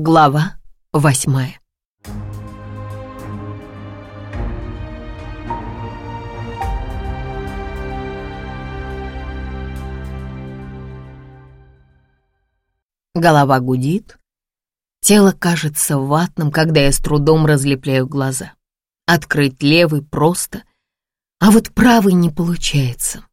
Глава восьмая Голова гудит, тело кажется ватным, когда я с трудом разлепляю глаза. Открыть левый просто, а вот правый не получается.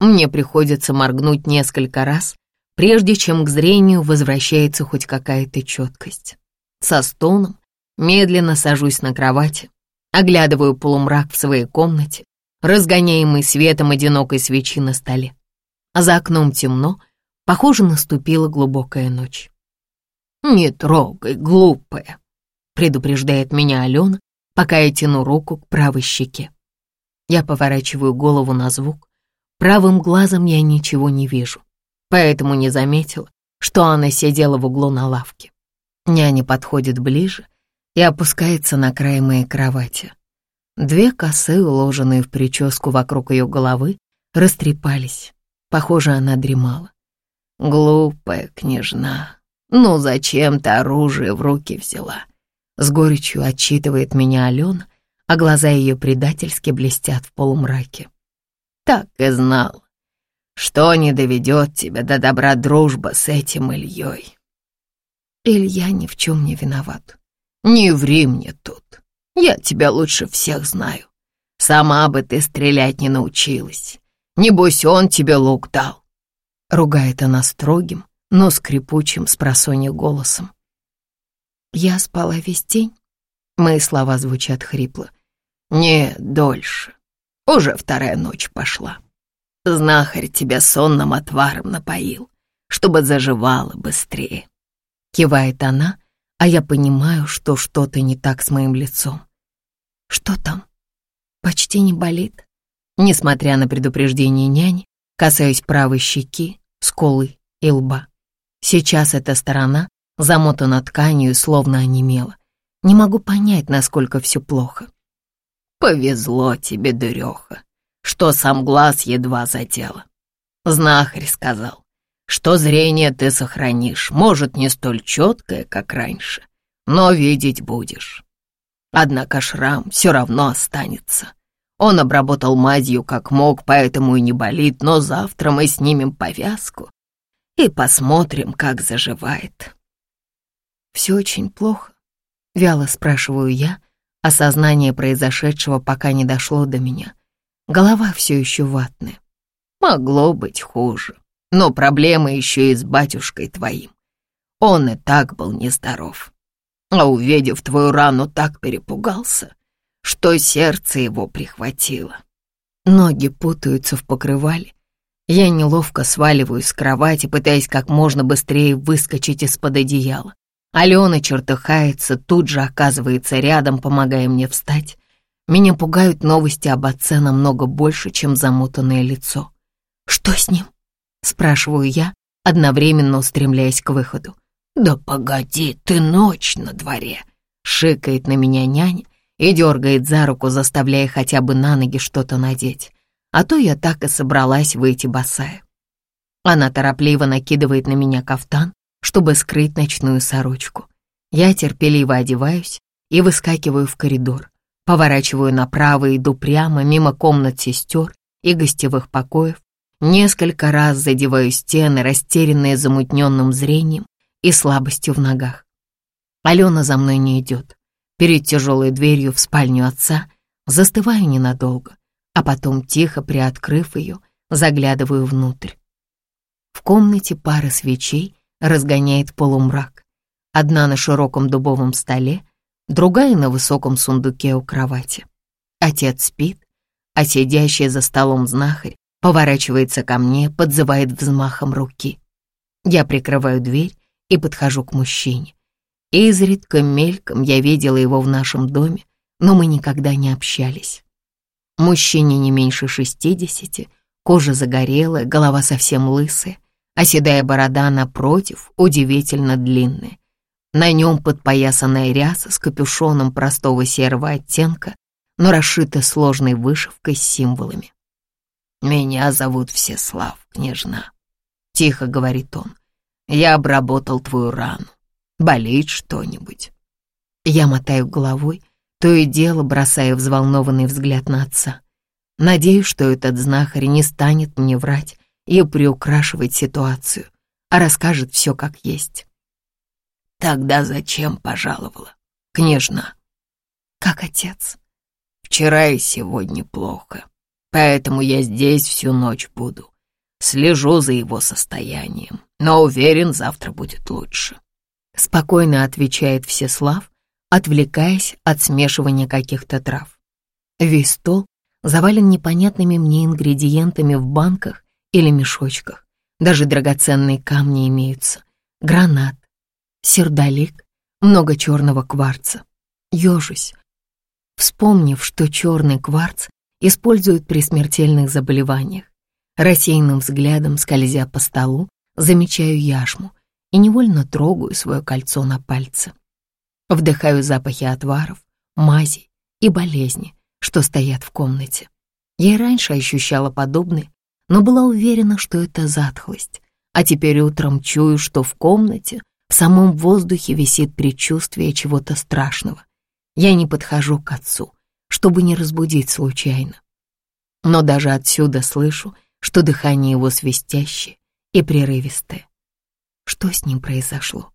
Мне приходится моргнуть несколько раз, прежде чем к зрению возвращается хоть какая-то четкость. Со стоном медленно сажусь на кровати, оглядываю полумрак в своей комнате, разгоняемый светом одинокой свечи на столе. А за окном темно, похоже, наступила глубокая ночь. «Не трогай, глупая», — предупреждает меня Алена, пока я тяну руку к правой щеке. Я поворачиваю голову на звук. Правым глазом я ничего не вижу поэтому не заметила, что она сидела в углу на лавке. Няня подходит ближе и опускается на край моей кровати. Две косы, уложенные в прическу вокруг ее головы, растрепались. Похоже, она дремала. «Глупая княжна, ну зачем ты оружие в руки взяла?» С горечью отчитывает меня Алена, а глаза ее предательски блестят в полумраке. «Так и знал, что не доведет тебя до добра дружба с этим Ильей. Илья ни в чем не виноват. Не ври мне тут. Я тебя лучше всех знаю. Сама бы ты стрелять не научилась. Небось, он тебе лук дал. Ругает она строгим, но скрипучим с голосом. Я спала весь день. Мои слова звучат хрипло. Не дольше. Уже вторая ночь пошла. Знахарь тебя сонным отваром напоил, чтобы заживало быстрее. Кивает она, а я понимаю, что что-то не так с моим лицом. Что там? Почти не болит. Несмотря на предупреждение няни, касаюсь правой щеки, скулы и лба. Сейчас эта сторона замотана тканью, словно онемела. Не могу понять, насколько все плохо. «Повезло тебе, дуреха», что сам глаз едва задела. Знахарь сказал, что зрение ты сохранишь, может, не столь четкое, как раньше, но видеть будешь. Однако шрам все равно останется. Он обработал мазью как мог, поэтому и не болит, но завтра мы снимем повязку и посмотрим, как заживает. Все очень плохо, вяло спрашиваю я, осознание произошедшего пока не дошло до меня. Голова все еще ватная. Могло быть хуже, но проблема еще и с батюшкой твоим. Он и так был нездоров. А увидев твою рану, так перепугался, что сердце его прихватило. Ноги путаются в покрывале. Я неловко сваливаюсь с кровати, пытаясь как можно быстрее выскочить из-под одеяла. Алена чертыхается, тут же оказывается рядом, помогая мне встать. Меня пугают новости об отце намного больше, чем замотанное лицо. «Что с ним?» — спрашиваю я, одновременно устремляясь к выходу. «Да погоди, ты ночь на дворе!» — шикает на меня няня и дергает за руку, заставляя хотя бы на ноги что-то надеть. А то я так и собралась выйти босая. Она торопливо накидывает на меня кафтан, чтобы скрыть ночную сорочку. Я терпеливо одеваюсь и выскакиваю в коридор. Поворачиваю направо иду прямо мимо комнат сестер и гостевых покоев. Несколько раз задеваю стены, растерянные замутненным зрением и слабостью в ногах. Алена за мной не идет. Перед тяжелой дверью в спальню отца застываю ненадолго, а потом, тихо приоткрыв ее, заглядываю внутрь. В комнате пара свечей разгоняет полумрак. Одна на широком дубовом столе, другая на высоком сундуке у кровати. Отец спит, а сидящий за столом знахарь поворачивается ко мне, подзывает взмахом руки. Я прикрываю дверь и подхожу к мужчине. Изредка мельком я видела его в нашем доме, но мы никогда не общались. Мужчине не меньше шестидесяти, кожа загорелая, голова совсем лысая, а седая борода, напротив, удивительно длинная. На нем подпоясанная ряса с капюшоном простого серого оттенка, но расшита сложной вышивкой с символами. «Меня зовут Всеслав, княжна», — тихо говорит он. «Я обработал твою рану. Болеет что-нибудь?» Я мотаю головой, то и дело бросая взволнованный взгляд на отца. Надеюсь, что этот знахарь не станет мне врать и приукрашивать ситуацию, а расскажет все как есть. «Тогда зачем пожаловала, княжна?» «Как отец?» «Вчера и сегодня плохо, поэтому я здесь всю ночь буду. Слежу за его состоянием, но уверен, завтра будет лучше». Спокойно отвечает Всеслав, отвлекаясь от смешивания каких-то трав. Весь стол завален непонятными мне ингредиентами в банках или мешочках. Даже драгоценные камни имеются. Гранат, сердолик, много черного кварца. Ёжусь, вспомнив, что черный кварц используют при смертельных заболеваниях. Рассеянным взглядом, скользя по столу, замечаю яшму и невольно трогаю свое кольцо на пальце. Вдыхаю запахи отваров, мазей и болезни, что стоят в комнате. Я и раньше ощущала подобное, но была уверена, что это затхлость. А теперь утром чую, что в комнате, в самом воздухе висит предчувствие чего-то страшного. Я не подхожу к отцу, чтобы не разбудить случайно. Но даже отсюда слышу, что дыхание его свистящее и прерывистое. Что с ним произошло?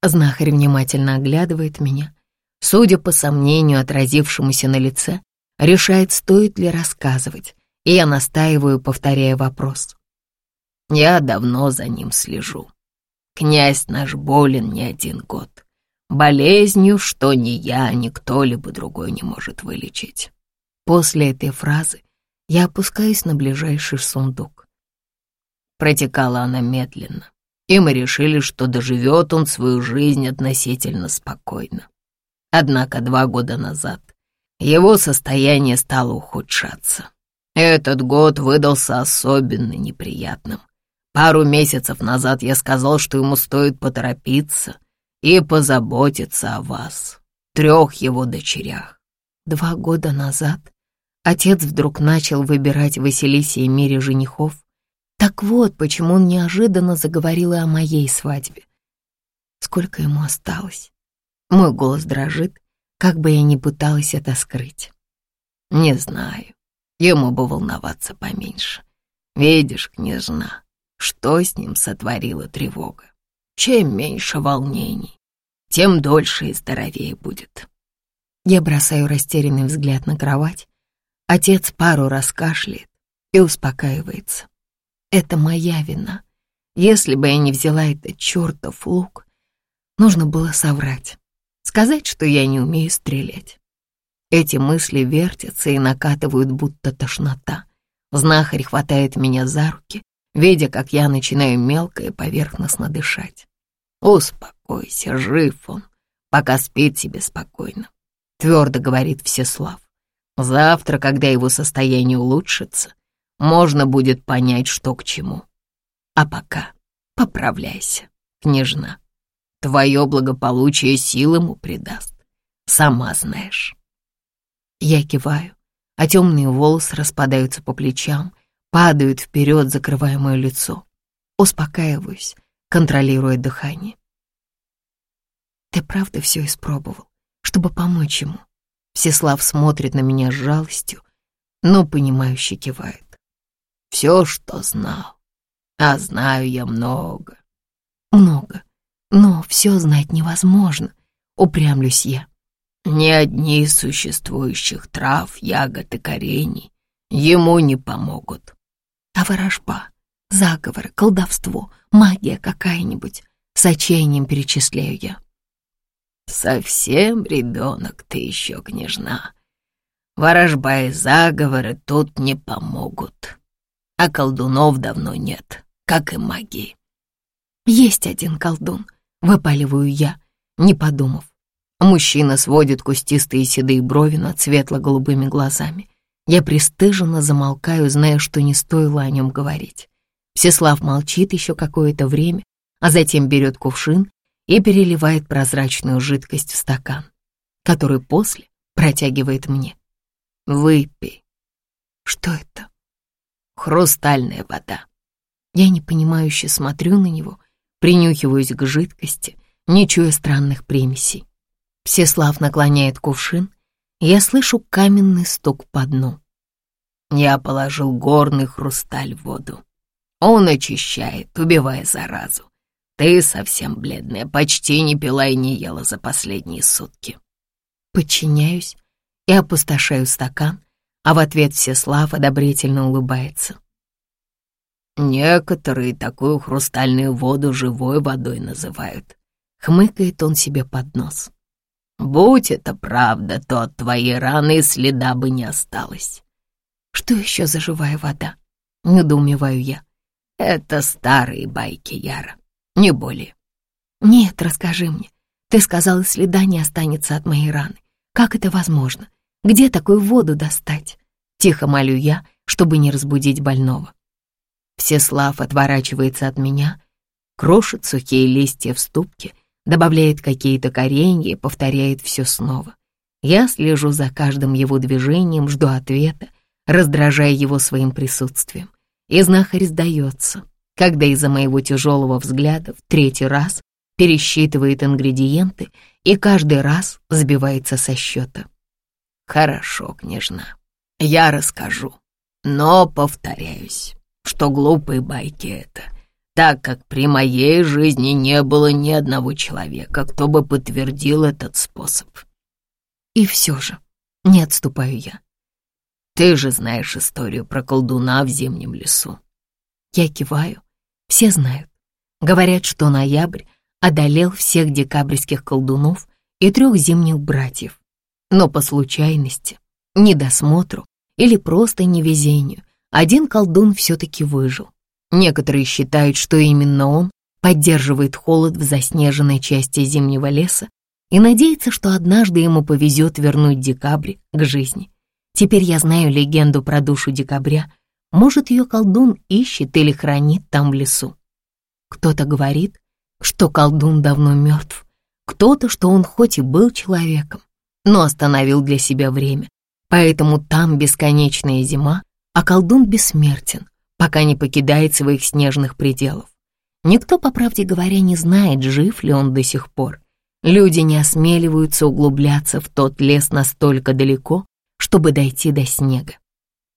Знахарь внимательно оглядывает меня. Судя по сомнению, отразившемуся на лице, решает, стоит ли рассказывать, и я настаиваю, повторяя вопрос. Я давно за ним слежу. Князь наш болен не один год. Болезнью, что ни я, ни кто-либо другой не может вылечить. После этой фразы я опускаюсь на ближайший сундук. Протекала она медленно и мы решили, что доживет он свою жизнь относительно спокойно. Однако два года назад его состояние стало ухудшаться. Этот год выдался особенно неприятным. Пару месяцев назад я сказал, что ему стоит поторопиться и позаботиться о вас, трех его дочерях. Два года назад отец вдруг начал выбирать Василисе и Мире женихов, так вот, почему он неожиданно заговорил и о моей свадьбе. Сколько ему осталось? Мой голос дрожит, как бы я ни пыталась это скрыть. Не знаю, ему бы волноваться поменьше. Видишь, княжна, что с ним сотворила тревога. Чем меньше волнений, тем дольше и здоровее будет. Я бросаю растерянный взгляд на кровать. Отец пару раз кашляет и успокаивается. Это моя вина. Если бы я не взяла этот чертов лук, нужно было соврать, сказать, что я не умею стрелять. Эти мысли вертятся и накатывают, будто тошнота. Знахарь хватает меня за руки, видя, как я начинаю мелко и поверхностно дышать. «Успокойся, жив он, пока спит себе спокойно», — твердо говорит Всеслав. «Завтра, когда его состояние улучшится, можно будет понять, что к чему. А пока поправляйся, княжна. Твое благополучие сил ему придаст, сама знаешь. Я киваю, а темные волосы распадаются по плечам, падают вперед, закрывая мое лицо. Успокаиваюсь, контролируя дыхание. Ты правда все испробовал, чтобы помочь ему? Всеслав смотрит на меня с жалостью, но понимающе кивает все, что знал. А знаю я много. Много. Но все знать невозможно, упрямлюсь я. Ни одни из существующих трав, ягод и корений ему не помогут. А ворожба, заговоры, колдовство, магия какая-нибудь, с отчаянием перечисляю я. Совсем ребенок ты еще, княжна. Ворожба и заговоры тут не помогут а колдунов давно нет, как и магии. Есть один колдун, выпаливаю я, не подумав. Мужчина сводит кустистые седые брови над светло-голубыми глазами. Я пристыженно замолкаю, зная, что не стоило о нем говорить. Всеслав молчит еще какое-то время, а затем берет кувшин и переливает прозрачную жидкость в стакан, который после протягивает мне. «Выпей». «Что это?» хрустальная вода. Я непонимающе смотрю на него, принюхиваюсь к жидкости, не чуя странных примесей. Всеслав наклоняет кувшин, я слышу каменный стук по дну. Я положил горный хрусталь в воду. Он очищает, убивая заразу. Ты совсем бледная, почти не пила и не ела за последние сутки. Подчиняюсь и опустошаю стакан, а в ответ Всеслав одобрительно улыбается. Некоторые такую хрустальную воду живой водой называют. Хмыкает он себе под нос. Будь это правда, то от твоей раны следа бы не осталось. Что еще за живая вода? Недоумеваю я. Это старые байки, Яра, не более. Нет, расскажи мне. Ты сказал, следа не останется от моей раны. Как это возможно? Где такую воду достать? Тихо молю я, чтобы не разбудить больного. Всеслав отворачивается от меня, крошит сухие листья в ступке, добавляет какие-то коренья повторяет все снова. Я слежу за каждым его движением, жду ответа, раздражая его своим присутствием. И знахарь сдается, когда из-за моего тяжелого взгляда в третий раз пересчитывает ингредиенты и каждый раз сбивается со счета. «Хорошо, княжна, я расскажу, но повторяюсь, что глупые байки это, так как при моей жизни не было ни одного человека, кто бы подтвердил этот способ». И все же не отступаю я. Ты же знаешь историю про колдуна в зимнем лесу. Я киваю. Все знают. Говорят, что ноябрь одолел всех декабрьских колдунов и трех зимних братьев. Но по случайности, недосмотру или просто невезению, один колдун все-таки выжил. Некоторые считают, что именно он поддерживает холод в заснеженной части зимнего леса и надеется, что однажды ему повезет вернуть декабрь к жизни. Теперь я знаю легенду про душу декабря. Может, ее колдун ищет или хранит там в лесу. Кто-то говорит, что колдун давно мертв. Кто-то, что он хоть и был человеком, но остановил для себя время. Поэтому там бесконечная зима, а колдун бессмертен, пока не покидает своих снежных пределов. Никто, по правде говоря, не знает, жив ли он до сих пор. Люди не осмеливаются углубляться в тот лес настолько далеко, чтобы дойти до снега.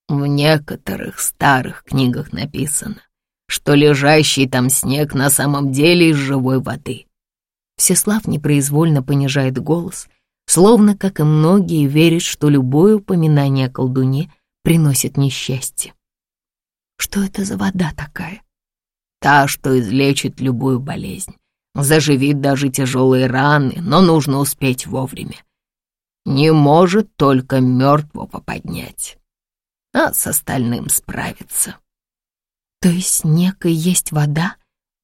В некоторых старых книгах написано, что лежащий там снег на самом деле из живой воды. Всеслав непроизвольно понижает голос, словно, как и многие, верит, что любое упоминание о колдуне приносит несчастье. Что это за вода такая? Та, что излечит любую болезнь, заживит даже тяжелые раны, но нужно успеть вовремя не может только мертвого поднять, а с остальным справиться. То есть снег и есть вода?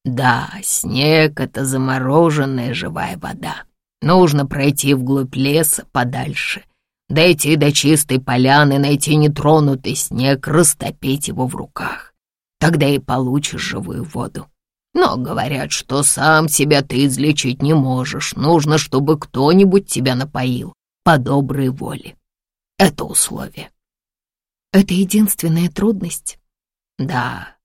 Да, снег — это замороженная живая вода. Нужно пройти вглубь леса подальше, дойти до чистой поляны, найти нетронутый снег, растопить его в руках. Тогда и получишь живую воду. Но говорят, что сам себя ты излечить не можешь. Нужно, чтобы кто-нибудь тебя напоил по доброй воле. Это условие. Это единственная трудность? Да,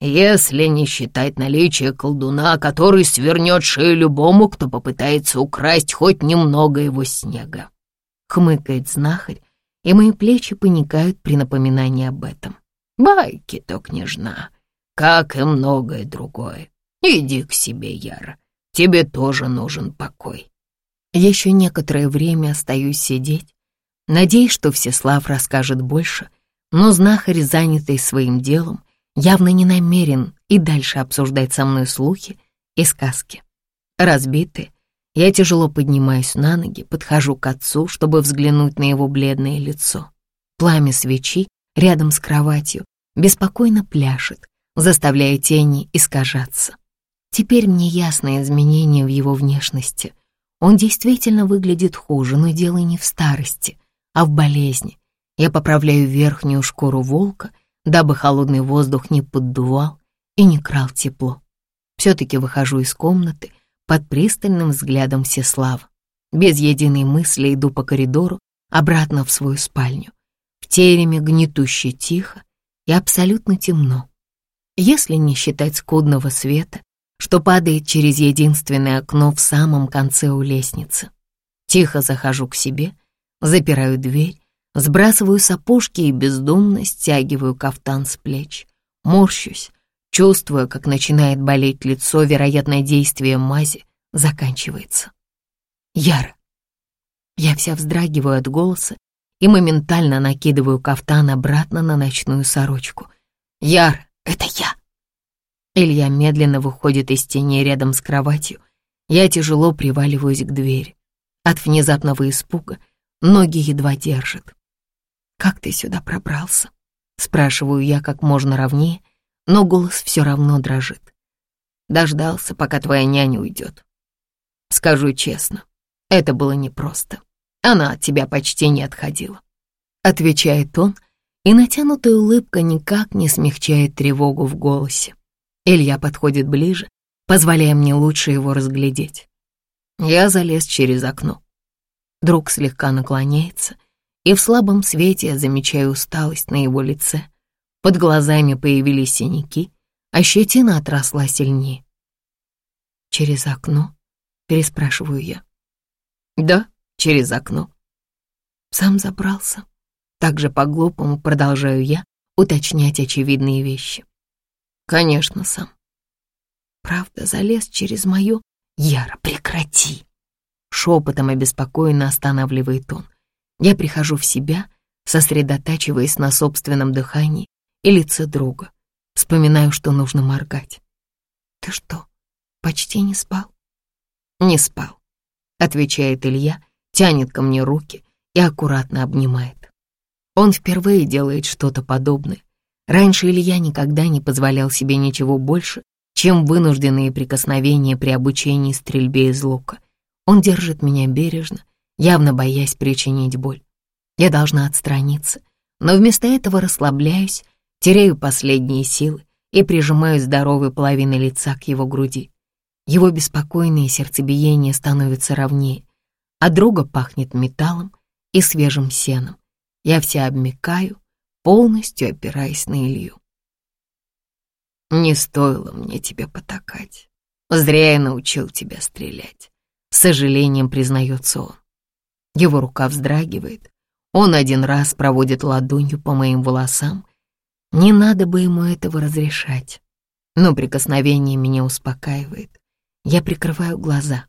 если не считать наличие колдуна, который свернет шею любому, кто попытается украсть хоть немного его снега. Хмыкает знахарь, и мои плечи паникают при напоминании об этом. Байки-то, княжна, как и многое другое. Иди к себе, Яра, тебе тоже нужен покой. Еще некоторое время остаюсь сидеть, надеясь, что Всеслав расскажет больше, но знахарь, занятый своим делом, явно не намерен и дальше обсуждать со мной слухи и сказки. Разбитый, я тяжело поднимаюсь на ноги, подхожу к отцу, чтобы взглянуть на его бледное лицо. Пламя свечи рядом с кроватью беспокойно пляшет, заставляя тени искажаться. Теперь мне ясно изменение в его внешности — он действительно выглядит хуже, но дело не в старости, а в болезни. Я поправляю верхнюю шкуру волка, дабы холодный воздух не поддувал и не крал тепло. Все-таки выхожу из комнаты под пристальным взглядом Всеслава. Без единой мысли иду по коридору обратно в свою спальню. В тереме гнетуще тихо и абсолютно темно. Если не считать скудного света, что падает через единственное окно в самом конце у лестницы. Тихо захожу к себе, запираю дверь, сбрасываю сапожки и бездумно стягиваю кафтан с плеч. Морщусь, чувствуя, как начинает болеть лицо, вероятное действие мази заканчивается. Яра. Я вся вздрагиваю от голоса и моментально накидываю кафтан обратно на ночную сорочку. Яр, это я. Илья медленно выходит из тени рядом с кроватью. Я тяжело приваливаюсь к двери. От внезапного испуга ноги едва держат. «Как ты сюда пробрался?» Спрашиваю я как можно ровнее, но голос все равно дрожит. Дождался, пока твоя няня уйдет. Скажу честно, это было непросто. Она от тебя почти не отходила. Отвечает он, и натянутая улыбка никак не смягчает тревогу в голосе. Илья подходит ближе, позволяя мне лучше его разглядеть. Я залез через окно. Друг слегка наклоняется, и в слабом свете я замечаю усталость на его лице. Под глазами появились синяки, а щетина отросла сильнее. «Через окно?» — переспрашиваю я. «Да, через окно». Сам забрался. Так же по-глупому продолжаю я уточнять очевидные вещи. Конечно, сам. Правда, залез через мою... Яра, прекрати! Шепотом обеспокоенно останавливает он. Я прихожу в себя, сосредотачиваясь на собственном дыхании и лице друга. Вспоминаю, что нужно моргать. Ты что, почти не спал? Не спал, отвечает Илья, тянет ко мне руки и аккуратно обнимает. Он впервые делает что-то подобное. Раньше Илья никогда не позволял себе ничего больше, чем вынужденные прикосновения при обучении стрельбе из лука. Он держит меня бережно, явно боясь причинить боль. Я должна отстраниться, но вместо этого расслабляюсь, теряю последние силы и прижимаю здоровой половиной лица к его груди. Его беспокойное сердцебиение становится ровнее, а друга пахнет металлом и свежим сеном. Я вся обмикаю, полностью опираясь на Илью. «Не стоило мне тебя потакать. Зря я научил тебя стрелять», — с сожалением признается он. Его рука вздрагивает. Он один раз проводит ладонью по моим волосам. Не надо бы ему этого разрешать. Но прикосновение меня успокаивает. Я прикрываю глаза.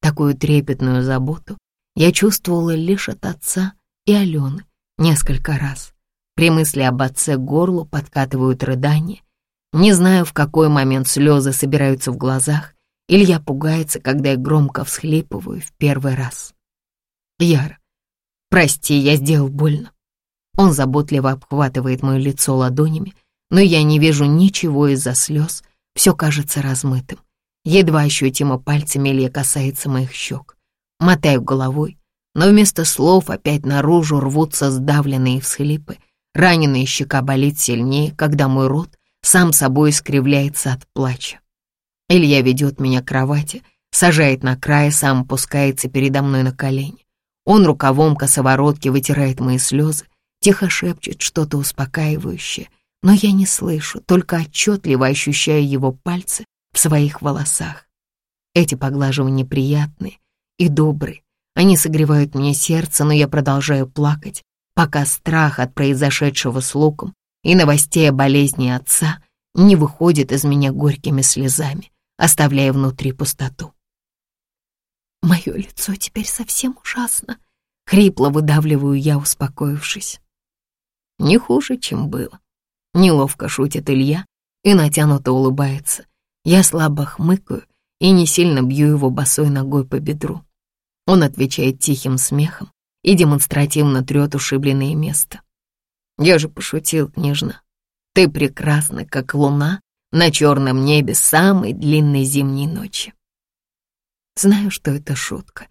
Такую трепетную заботу я чувствовала лишь от отца и Алены несколько раз. При мысли об отце горлу подкатывают рыдания. Не знаю, в какой момент слезы собираются в глазах, или я пугается, когда я громко всхлипываю в первый раз. Яр, прости, я сделал больно. Он заботливо обхватывает мое лицо ладонями, но я не вижу ничего из-за слез, все кажется размытым. Едва ощутимо пальцами Илья касается моих щек. Мотаю головой, но вместо слов опять наружу рвутся сдавленные всхлипы — Раненая щека болит сильнее, когда мой рот сам собой искривляется от плача. Илья ведет меня к кровати, сажает на край, сам опускается передо мной на колени. Он рукавом косоворотки вытирает мои слезы, тихо шепчет что-то успокаивающее, но я не слышу, только отчетливо ощущаю его пальцы в своих волосах. Эти поглаживания приятные и добрые, они согревают мне сердце, но я продолжаю плакать, пока страх от произошедшего с Луком и новостей о болезни отца не выходит из меня горькими слезами, оставляя внутри пустоту. Мое лицо теперь совсем ужасно. Хрипло выдавливаю я, успокоившись. Не хуже, чем было. Неловко шутит Илья и натянуто улыбается. Я слабо хмыкаю и не сильно бью его босой ногой по бедру. Он отвечает тихим смехом, и демонстративно трет ушибленное место. Я же пошутил, княжна. Ты прекрасна, как луна на черном небе самой длинной зимней ночи. Знаю, что это шутка,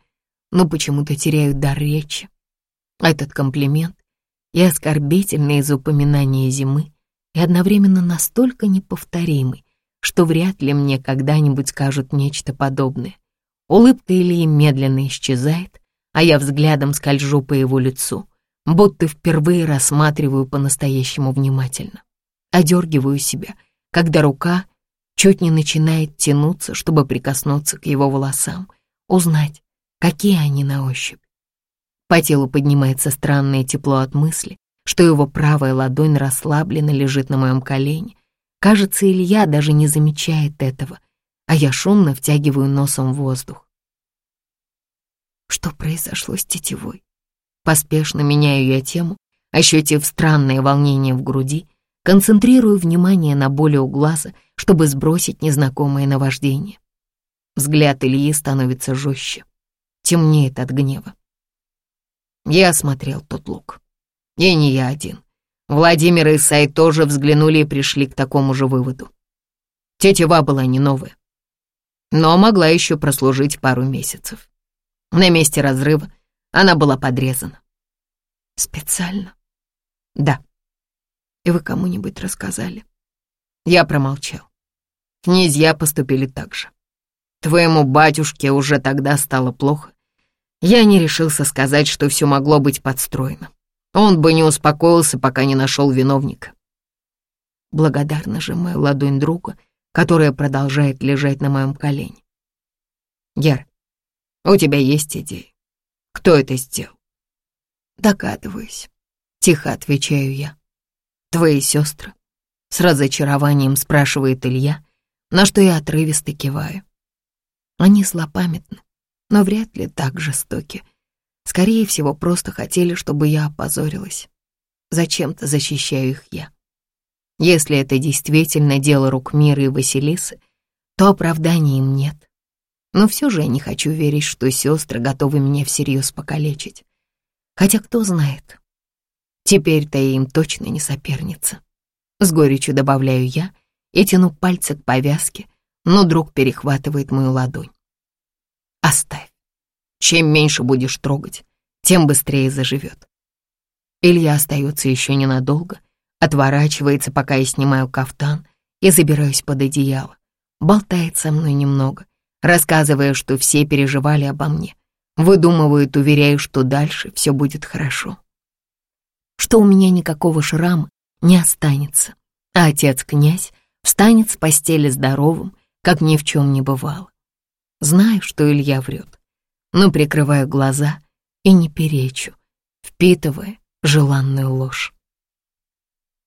но почему-то теряю дар речи. Этот комплимент и оскорбительный из упоминания зимы и одновременно настолько неповторимый, что вряд ли мне когда-нибудь скажут нечто подобное. Улыбка Ильи медленно исчезает, а я взглядом скольжу по его лицу, будто впервые рассматриваю по-настоящему внимательно. Одергиваю себя, когда рука чуть не начинает тянуться, чтобы прикоснуться к его волосам, узнать, какие они на ощупь. По телу поднимается странное тепло от мысли, что его правая ладонь расслабленно лежит на моем колене. Кажется, Илья даже не замечает этого, а я шумно втягиваю носом воздух. Что произошло с тетивой? Поспешно меняю я тему, ощутив странное волнение в груди, концентрирую внимание на боли у глаза, чтобы сбросить незнакомое наваждение. Взгляд Ильи становится жестче, темнеет от гнева. Я осмотрел тот лук. И не я один. Владимир и Сай тоже взглянули и пришли к такому же выводу. Тетива была не новая, но могла еще прослужить пару месяцев. На месте разрыва она была подрезана. Специально? Да. И вы кому-нибудь рассказали? Я промолчал. Князья поступили так же. Твоему батюшке уже тогда стало плохо. Я не решился сказать, что все могло быть подстроено. Он бы не успокоился, пока не нашел виновника. Благодарно сжимаю ладонь друга, которая продолжает лежать на моем колене. Яр, у тебя есть идеи? Кто это сделал? Догадываюсь. Тихо отвечаю я. Твои сестры? С разочарованием спрашивает Илья, на что я отрывисто киваю. Они злопамятны, но вряд ли так жестоки. Скорее всего, просто хотели, чтобы я опозорилась. Зачем-то защищаю их я. Если это действительно дело рук Мира и Василисы, то оправдания им нет. Но все же я не хочу верить, что сестры готовы меня всерьез покалечить. Хотя кто знает. Теперь-то я им точно не соперница. С горечью добавляю я и тяну пальцы к повязке, но друг перехватывает мою ладонь. Оставь. Чем меньше будешь трогать, тем быстрее заживет. Илья остается еще ненадолго, отворачивается, пока я снимаю кафтан и забираюсь под одеяло. Болтает со мной немного, рассказывая, что все переживали обо мне. Выдумывает, уверяю, что дальше все будет хорошо. Что у меня никакого шрама не останется, а отец-князь встанет с постели здоровым, как ни в чем не бывало. Знаю, что Илья врет, но прикрываю глаза и не перечу, впитывая желанную ложь.